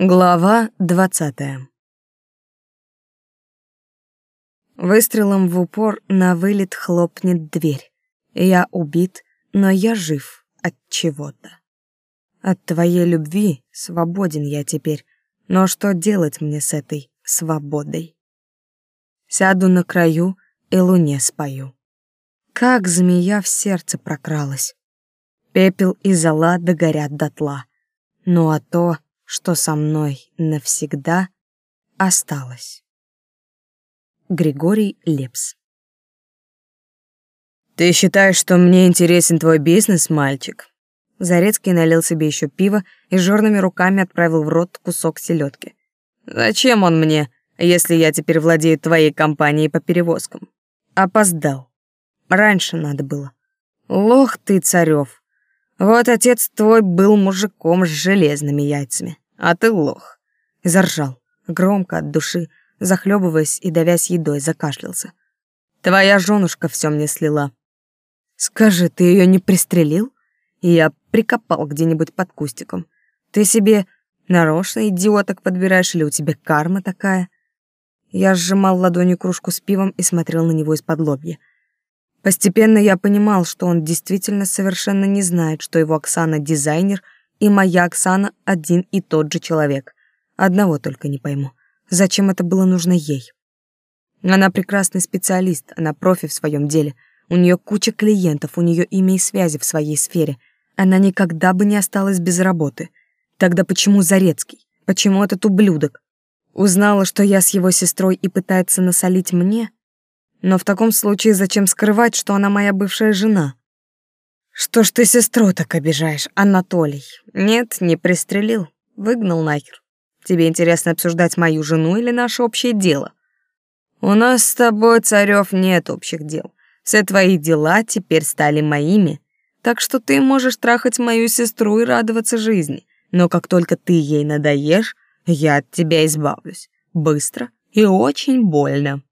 Глава двадцатая. Выстрелом в упор на вылет хлопнет дверь. Я убит, но я жив от чего-то. От твоей любви свободен я теперь, но что делать мне с этой свободой? Сяду на краю и луне спою. Как змея в сердце прокралась. Пепел и зола догорят дотла. Ну а то что со мной навсегда осталось. Григорий Лепс «Ты считаешь, что мне интересен твой бизнес, мальчик?» Зарецкий налил себе еще пиво и жирными руками отправил в рот кусок селедки. «Зачем он мне, если я теперь владею твоей компанией по перевозкам?» Опоздал. Раньше надо было. Лох ты, Царев. Вот отец твой был мужиком с железными яйцами, а ты лох. Заржал, громко от души, захлебываясь и давясь едой, закашлялся. Твоя женушка все мне слила. Скажи, ты ее не пристрелил? Я прикопал где-нибудь под кустиком. Ты себе нарочно идиоток подбираешь или у тебя карма такая? Я сжимал ладонью кружку с пивом и смотрел на него из-под лобья. Постепенно я понимал, что он действительно совершенно не знает, что его Оксана — дизайнер, и моя Оксана — один и тот же человек. Одного только не пойму. Зачем это было нужно ей? Она прекрасный специалист, она профи в своем деле. У нее куча клиентов, у нее имя и связи в своей сфере. Она никогда бы не осталась без работы. Тогда почему Зарецкий? Почему этот ублюдок? Узнала, что я с его сестрой и пытается насолить мне? Но в таком случае зачем скрывать, что она моя бывшая жена? Что ж ты сестру так обижаешь, Анатолий? Нет, не пристрелил. Выгнал нахер. Тебе интересно обсуждать мою жену или наше общее дело? У нас с тобой, Царев, нет общих дел. Все твои дела теперь стали моими. Так что ты можешь трахать мою сестру и радоваться жизни. Но как только ты ей надоешь, я от тебя избавлюсь. Быстро и очень больно.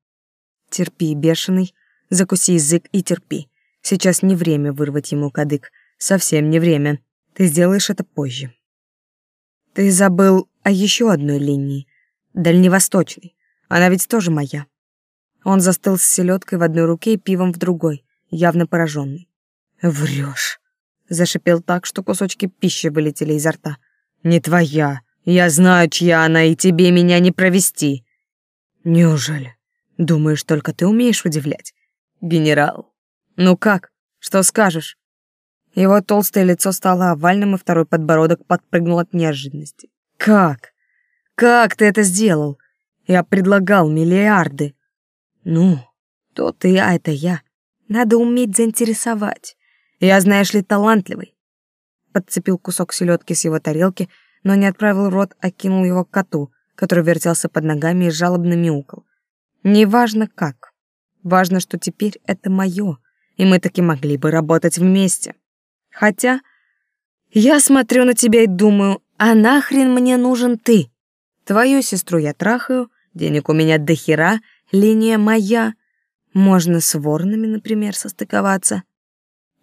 Терпи, бешеный, закуси язык и терпи. Сейчас не время вырвать ему кадык. Совсем не время. Ты сделаешь это позже. Ты забыл о еще одной линии. Дальневосточной. Она ведь тоже моя. Он застыл с селедкой в одной руке и пивом в другой, явно пораженный. Врешь. Зашипел так, что кусочки пищи вылетели изо рта. Не твоя. Я знаю, чья она, и тебе меня не провести. Неужели? Думаешь, только ты умеешь удивлять? Генерал. Ну как? Что скажешь? Его толстое лицо стало овальным, и второй подбородок подпрыгнул от неожиданности. Как? Как ты это сделал? Я предлагал миллиарды. Ну, то ты, а это я. Надо уметь заинтересовать. Я, знаешь ли, талантливый. Подцепил кусок селедки с его тарелки, но не отправил рот, а кинул его к коту, который вертелся под ногами и жалобно мяукал. Неважно как. Важно, что теперь это мое, и мы таки могли бы работать вместе. Хотя я смотрю на тебя и думаю, а нахрен мне нужен ты? Твою сестру я трахаю, денег у меня до хера, линия моя. Можно с воронами, например, состыковаться.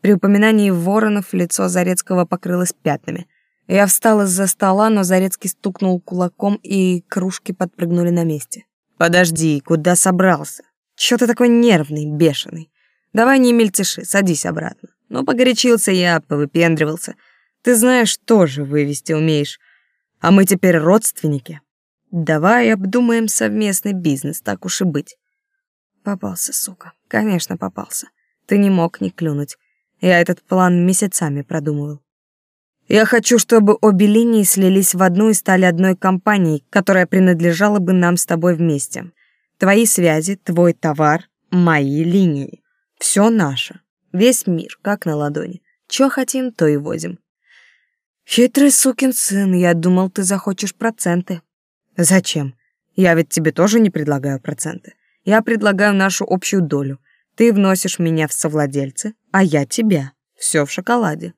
При упоминании воронов лицо Зарецкого покрылось пятнами. Я встала из-за стола, но Зарецкий стукнул кулаком, и кружки подпрыгнули на месте. Подожди, куда собрался? Чё ты такой нервный, бешеный? Давай не мельтеши, садись обратно. Ну, погорячился я, повыпендривался. Ты знаешь, тоже вывести умеешь. А мы теперь родственники. Давай обдумаем совместный бизнес, так уж и быть. Попался, сука. Конечно, попался. Ты не мог не клюнуть. Я этот план месяцами продумывал. Я хочу, чтобы обе линии слились в одну и стали одной компанией, которая принадлежала бы нам с тобой вместе. Твои связи, твой товар, мои линии. Все наше. Весь мир, как на ладони. Чё хотим, то и возим. Хитрый сукин сын, я думал, ты захочешь проценты. Зачем? Я ведь тебе тоже не предлагаю проценты. Я предлагаю нашу общую долю. Ты вносишь меня в совладельцы, а я тебя. Все в шоколаде.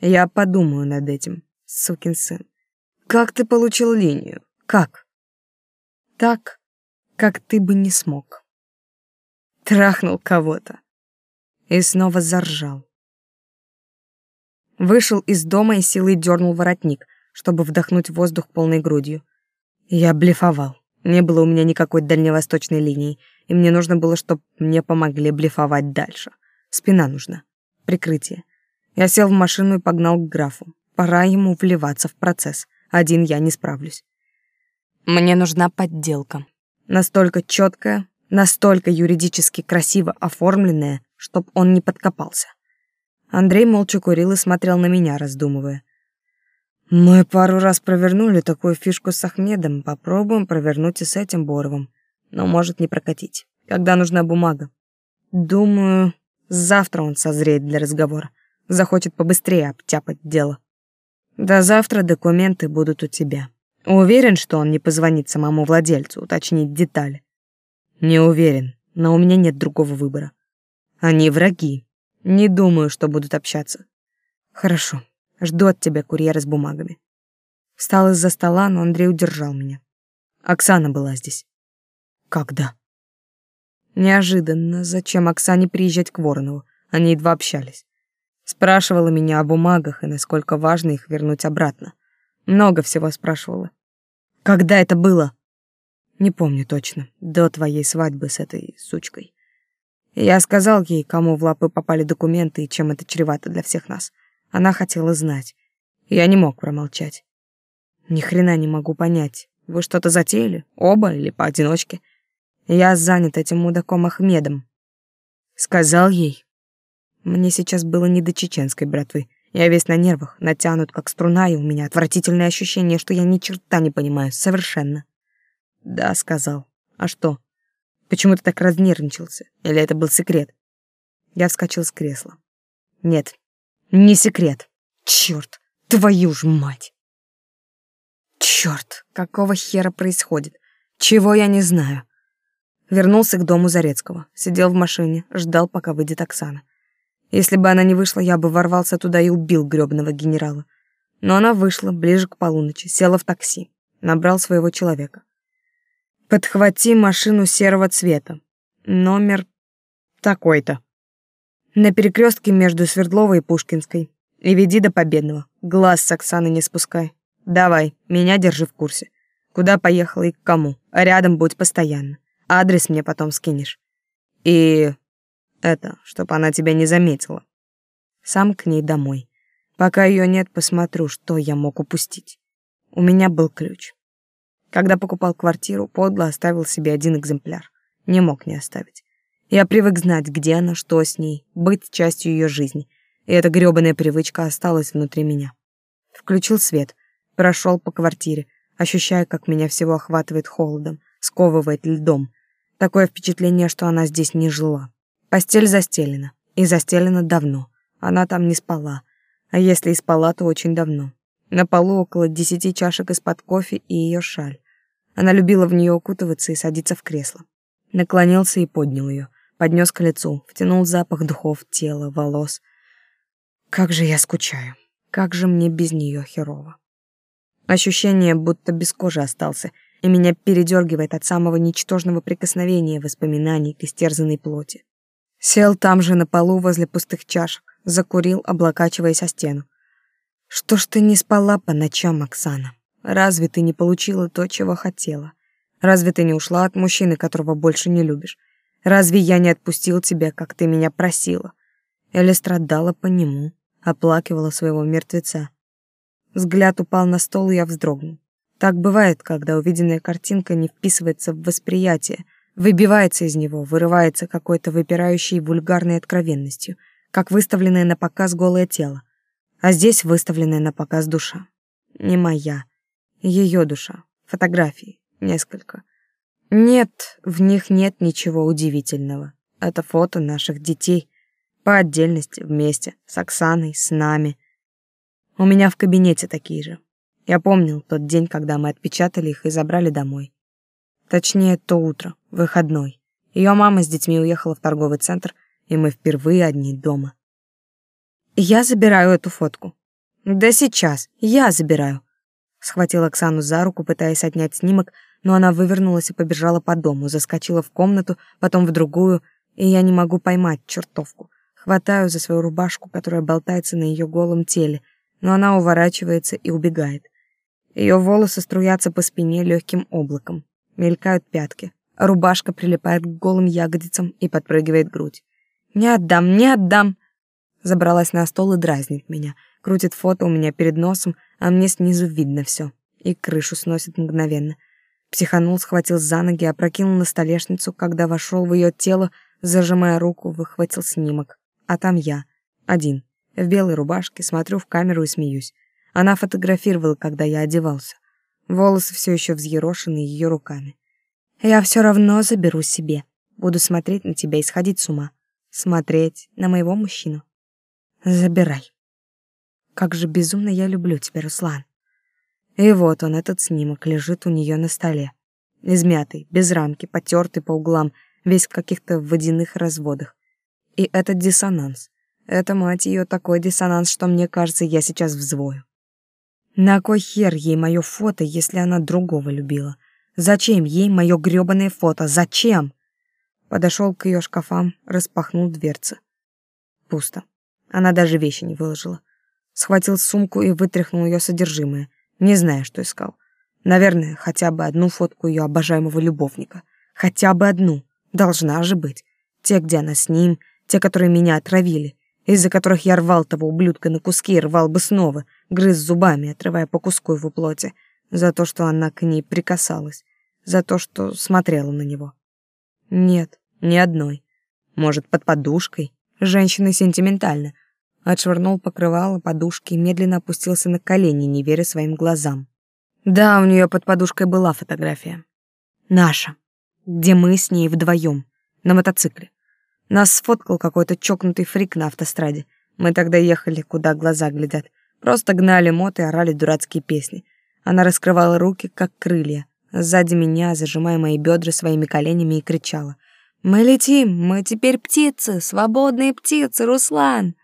Я подумаю над этим, сукин сын. Как ты получил линию? Как? Так, как ты бы не смог. Трахнул кого-то. И снова заржал. Вышел из дома и силой дернул воротник, чтобы вдохнуть воздух полной грудью. Я блефовал. Не было у меня никакой дальневосточной линии, и мне нужно было, чтобы мне помогли блефовать дальше. Спина нужна. Прикрытие. Я сел в машину и погнал к графу. Пора ему вливаться в процесс. Один я не справлюсь. Мне нужна подделка. Настолько четкая, настолько юридически красиво оформленная, чтоб он не подкопался. Андрей молча курил и смотрел на меня, раздумывая. Мы пару раз провернули такую фишку с Ахмедом, попробуем провернуть и с этим Боровым. Но может не прокатить. Когда нужна бумага? Думаю, завтра он созреет для разговора. Захочет побыстрее обтяпать дело. До завтра документы будут у тебя. Уверен, что он не позвонит самому владельцу уточнить детали. Не уверен, но у меня нет другого выбора. Они враги. Не думаю, что будут общаться. Хорошо. Жду от тебя курьера с бумагами. Встал из-за стола, но Андрей удержал меня. Оксана была здесь. Когда? Неожиданно. Зачем Оксане приезжать к Воронову? Они едва общались. Спрашивала меня о бумагах и насколько важно их вернуть обратно. Много всего спрашивала. Когда это было? Не помню точно. До твоей свадьбы с этой сучкой. Я сказал ей, кому в лапы попали документы и чем это чревато для всех нас. Она хотела знать. Я не мог промолчать. Ни хрена не могу понять. Вы что-то затеяли? Оба или поодиночке? Я занят этим мудаком Ахмедом. Сказал ей. Мне сейчас было не до чеченской братвы. Я весь на нервах, натянут как струна, и у меня отвратительное ощущение, что я ни черта не понимаю, совершенно. Да, сказал. А что? Почему ты так разнервничался? Или это был секрет? Я вскочил с кресла. Нет, не секрет. Черт, твою ж мать. Черт, какого хера происходит? Чего я не знаю? Вернулся к дому Зарецкого, сидел в машине, ждал, пока выйдет Оксана. Если бы она не вышла, я бы ворвался туда и убил грёбаного генерала. Но она вышла ближе к полуночи, села в такси, набрал своего человека. Подхвати машину серого цвета. Номер такой-то на перекрестке между Свердловой и Пушкинской. И веди до Победного. Глаз с Оксаны не спускай. Давай, меня держи в курсе. Куда поехала и к кому. Рядом будь постоянно. Адрес мне потом скинешь. И это, чтобы она тебя не заметила. Сам к ней домой. Пока ее нет, посмотрю, что я мог упустить. У меня был ключ. Когда покупал квартиру, подло оставил себе один экземпляр. Не мог не оставить. Я привык знать, где она, что с ней, быть частью ее жизни. И эта грёбаная привычка осталась внутри меня. Включил свет, прошел по квартире, ощущая, как меня всего охватывает холодом, сковывает льдом. Такое впечатление, что она здесь не жила. Постель застелена, и застелена давно. Она там не спала. А если и спала, то очень давно. На полу около десяти чашек из-под кофе и ее шаль. Она любила в нее укутываться и садиться в кресло. Наклонился и поднял ее поднес к лицу, втянул запах духов, тела, волос. Как же я скучаю. Как же мне без нее херово. Ощущение, будто без кожи остался, и меня передергивает от самого ничтожного прикосновения воспоминаний к истерзанной плоти. Сел там же на полу возле пустых чашек, закурил, облокачиваясь о стену. Что ж ты не спала по ночам, Оксана? Разве ты не получила то, чего хотела? Разве ты не ушла от мужчины, которого больше не любишь? Разве я не отпустил тебя, как ты меня просила? Или страдала по нему, оплакивала своего мертвеца? Взгляд упал на стол, и я вздрогнул. Так бывает, когда увиденная картинка не вписывается в восприятие, выбивается из него, вырывается какой-то выпирающей вульгарной откровенностью, как выставленное на показ голое тело. А здесь выставленная на показ душа. Не моя, ее душа. Фотографии, несколько. Нет, в них нет ничего удивительного. Это фото наших детей. По отдельности, вместе, с Оксаной, с нами. У меня в кабинете такие же. Я помнил тот день, когда мы отпечатали их и забрали домой. Точнее, то утро, выходной. Ее мама с детьми уехала в торговый центр, и мы впервые одни дома. Я забираю эту фотку. Да сейчас, я забираю. Схватил Оксану за руку, пытаясь отнять снимок, но она вывернулась и побежала по дому, заскочила в комнату, потом в другую, и я не могу поймать чертовку. Хватаю за свою рубашку, которая болтается на ее голом теле, но она уворачивается и убегает. Ее волосы струятся по спине легким облаком. Мелькают пятки. Рубашка прилипает к голым ягодицам и подпрыгивает грудь. «Не отдам, не отдам!» Забралась на стол и дразнит меня. Крутит фото у меня перед носом, а мне снизу видно все. И крышу сносит мгновенно. Психанул, схватил за ноги, опрокинул на столешницу, когда вошел в ее тело, зажимая руку, выхватил снимок. А там я, один, в белой рубашке, смотрю в камеру и смеюсь. Она фотографировала, когда я одевался. Волосы все еще взъерошены ее руками. Я все равно заберу себе. Буду смотреть на тебя и сходить с ума. Смотреть на моего мужчину. Забирай. Как же безумно я люблю тебя, Руслан. И вот он, этот снимок, лежит у нее на столе. Измятый, без рамки, потертый по углам, весь в каких-то водяных разводах. И этот диссонанс. Это, мать ее, такой диссонанс, что мне кажется, я сейчас взвою. На кой хер ей мое фото, если она другого любила? Зачем ей мое грёбаное фото? Зачем? Подошел к ее шкафам, распахнул дверцы. Пусто. Она даже вещи не выложила. Схватил сумку и вытряхнул ее содержимое, не зная, что искал. Наверное, хотя бы одну фотку ее обожаемого любовника. Хотя бы одну. Должна же быть. Те, где она с ним, те, которые меня отравили, из-за которых я рвал того ублюдка на куски и рвал бы снова, грыз зубами, отрывая по куску его плоти, за то, что она к ней прикасалась, за то, что смотрела на него. Нет, ни одной. Может, под подушкой? Женщина сентиментальна. Отшвырнул покрывало подушки и медленно опустился на колени, не веря своим глазам. Да, у нее под подушкой была фотография. Наша. Где мы с ней вдвоем. На мотоцикле. Нас сфоткал какой-то чокнутый фрик на автостраде. Мы тогда ехали, куда глаза глядят. Просто гнали мот и орали дурацкие песни. Она раскрывала руки, как крылья, сзади меня, зажимая мои бедра своими коленями, и кричала. «Мы летим! Мы теперь птицы! Свободные птицы, Руслан!»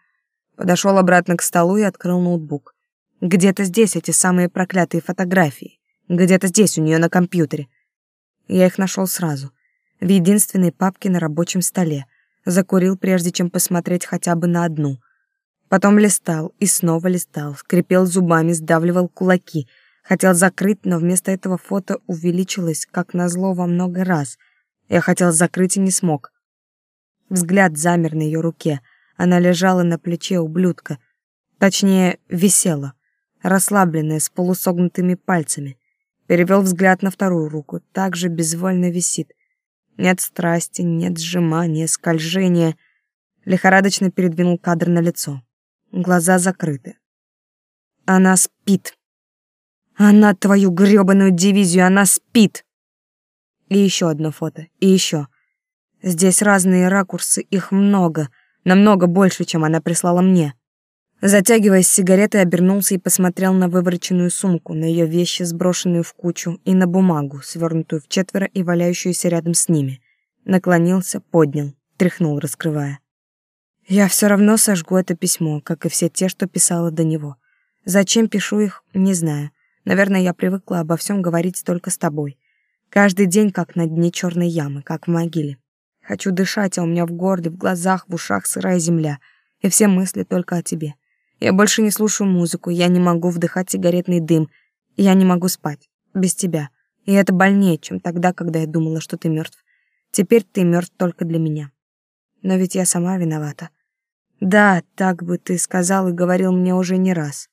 Подошел обратно к столу и открыл ноутбук. Где-то здесь эти самые проклятые фотографии. Где-то здесь у нее на компьютере. Я их нашел сразу. В единственной папке на рабочем столе. Закурил, прежде чем посмотреть хотя бы на одну — Потом листал и снова листал, скрипел зубами, сдавливал кулаки. Хотел закрыть, но вместо этого фото увеличилось, как назло, во много раз. Я хотел закрыть и не смог. Взгляд замер на ее руке. Она лежала на плече ублюдка. Точнее, висела, расслабленная, с полусогнутыми пальцами. Перевел взгляд на вторую руку, также безвольно висит. Нет страсти, нет сжимания, скольжения. Лихорадочно передвинул кадр на лицо глаза закрыты. Она спит. Она твою грёбаную дивизию, она спит. И еще одно фото, и еще. Здесь разные ракурсы, их много, намного больше, чем она прислала мне. Затягиваясь сигаретой, обернулся и посмотрел на вывороченную сумку, на ее вещи, сброшенную в кучу, и на бумагу, свернутую в четверо и валяющуюся рядом с ними. Наклонился, поднял, тряхнул, раскрывая. Я все равно сожгу это письмо, как и все те, что писала до него. Зачем пишу их, не знаю. Наверное, я привыкла обо всем говорить только с тобой. Каждый день как на дне черной ямы, как в могиле. Хочу дышать, а у меня в горле, в глазах, в ушах сырая земля, и все мысли только о тебе. Я больше не слушаю музыку, я не могу вдыхать сигаретный дым, я не могу спать без тебя. И это больнее, чем тогда, когда я думала, что ты мертв. Теперь ты мертв только для меня. Но ведь я сама виновата. Да, так бы ты сказал и говорил мне уже не раз.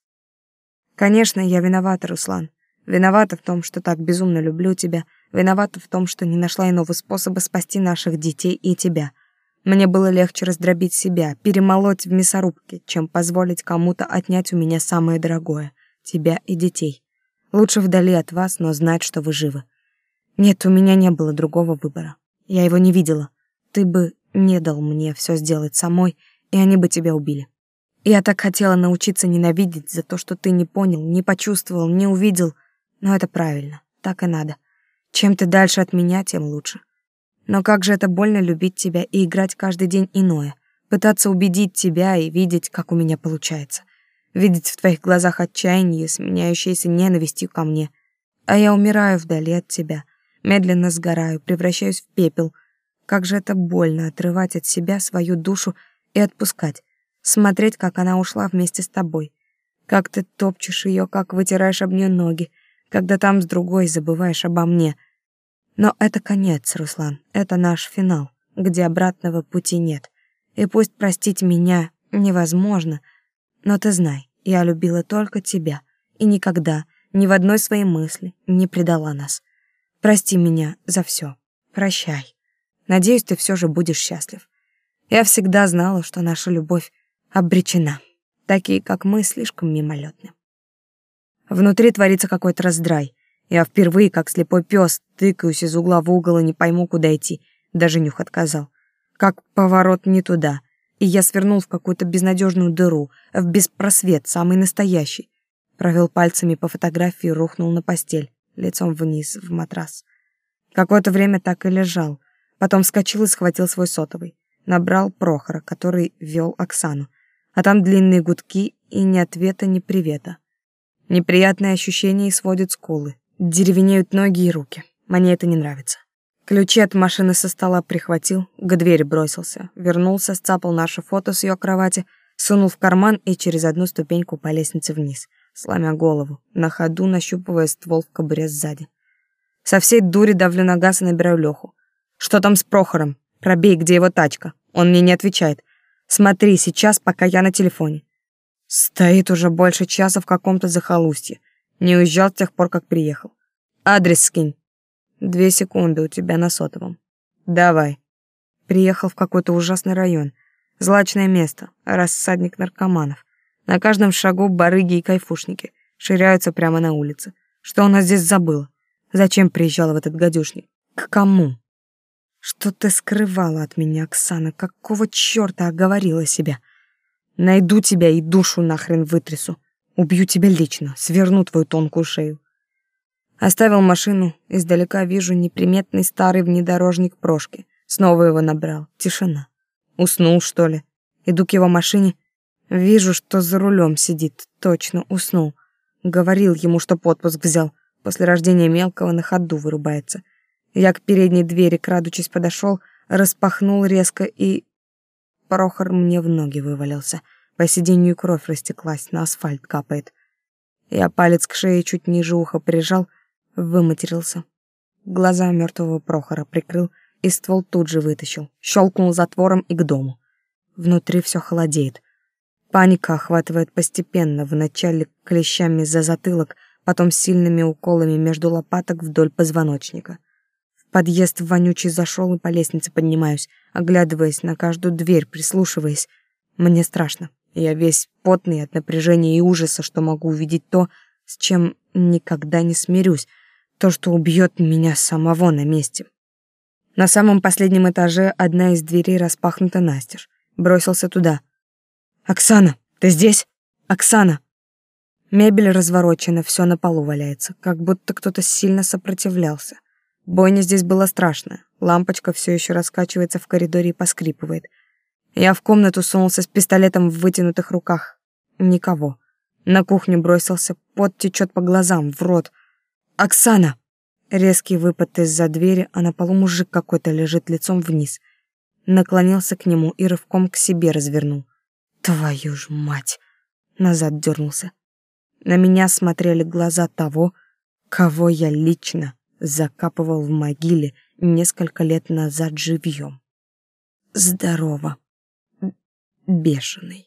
Конечно, я виновата, Руслан. Виновата в том, что так безумно люблю тебя. Виновата в том, что не нашла иного способа спасти наших детей и тебя. Мне было легче раздробить себя, перемолоть в мясорубке, чем позволить кому-то отнять у меня самое дорогое — тебя и детей. Лучше вдали от вас, но знать, что вы живы. Нет, у меня не было другого выбора. Я его не видела. Ты бы не дал мне все сделать самой, и они бы тебя убили. Я так хотела научиться ненавидеть за то, что ты не понял, не почувствовал, не увидел, но это правильно, так и надо. Чем ты дальше от меня, тем лучше. Но как же это больно любить тебя и играть каждый день иное, пытаться убедить тебя и видеть, как у меня получается. Видеть в твоих глазах отчаяние, сменяющееся ненавистью ко мне. А я умираю вдали от тебя, медленно сгораю, превращаюсь в пепел. Как же это больно отрывать от себя свою душу и отпускать, смотреть, как она ушла вместе с тобой, как ты топчешь ее, как вытираешь об нее ноги, когда там с другой забываешь обо мне. Но это конец, Руслан, это наш финал, где обратного пути нет. И пусть простить меня невозможно, но ты знай, я любила только тебя и никогда, ни в одной своей мысли не предала нас. Прости меня за все. Прощай. Надеюсь, ты все же будешь счастлив. Я всегда знала, что наша любовь обречена. Такие, как мы, слишком мимолетны. Внутри творится какой-то раздрай. Я впервые, как слепой пес, тыкаюсь из угла в угол и не пойму, куда идти. Даже нюх отказал. Как поворот не туда. И я свернул в какую-то безнадежную дыру, в беспросвет, самый настоящий. Провел пальцами по фотографии и рухнул на постель, лицом вниз, в матрас. Какое-то время так и лежал. Потом вскочил и схватил свой сотовый. Набрал Прохора, который вел Оксану. А там длинные гудки и ни ответа, ни привета. Неприятные ощущения сводят скулы. Деревенеют ноги и руки. Мне это не нравится. Ключи от машины со стола прихватил, к двери бросился, вернулся, сцапал наше фото с ее кровати, сунул в карман и через одну ступеньку по лестнице вниз, сломя голову, на ходу нащупывая ствол в кобуре сзади. Со всей дури давлю на газ и набираю Леху. «Что там с Прохором? Пробей, где его тачка?» Он мне не отвечает. «Смотри, сейчас, пока я на телефоне». Стоит уже больше часа в каком-то захолустье. Не уезжал с тех пор, как приехал. Адрес скинь. Две секунды у тебя на сотовом. Давай. Приехал в какой-то ужасный район. Злачное место, рассадник наркоманов. На каждом шагу барыги и кайфушники. Ширяются прямо на улице. Что она здесь забыла? Зачем приезжала в этот гадюшник? К кому? Что ты скрывала от меня, Оксана? Какого чёрта оговорила себя? Найду тебя и душу нахрен вытрясу. Убью тебя лично, сверну твою тонкую шею. Оставил машину, издалека вижу неприметный старый внедорожник Прошки. Снова его набрал. Тишина. Уснул, что ли? Иду к его машине. Вижу, что за рулем сидит. Точно, уснул. Говорил ему, что подпуск взял. После рождения мелкого на ходу вырубается. Я к передней двери, крадучись, подошел, распахнул резко и Прохор мне в ноги вывалился. По сиденью кровь растеклась, на асфальт капает. Я палец к шее чуть ниже уха прижал, выматерился. Глаза мертвого Прохора прикрыл и ствол тут же вытащил, щелкнул затвором и к дому. Внутри все холодеет. Паника охватывает постепенно, вначале клещами за затылок, потом сильными уколами между лопаток вдоль позвоночника подъезд вонючий зашел и по лестнице поднимаюсь, оглядываясь на каждую дверь, прислушиваясь. Мне страшно. Я весь потный от напряжения и ужаса, что могу увидеть то, с чем никогда не смирюсь, то, что убьет меня самого на месте. На самом последнем этаже одна из дверей распахнута настежь. Бросился туда. «Оксана, ты здесь? Оксана!» Мебель разворочена, все на полу валяется, как будто кто-то сильно сопротивлялся. Бойня здесь была страшная. Лампочка все еще раскачивается в коридоре и поскрипывает. Я в комнату сунулся с пистолетом в вытянутых руках. Никого. На кухню бросился, пот течет по глазам, в рот. «Оксана!» Резкий выпад из-за двери, а на полу мужик какой-то лежит лицом вниз. Наклонился к нему и рывком к себе развернул. «Твою ж мать!» Назад дернулся. На меня смотрели глаза того, кого я лично закапывал в могиле несколько лет назад живьем. Здорово, бешеный.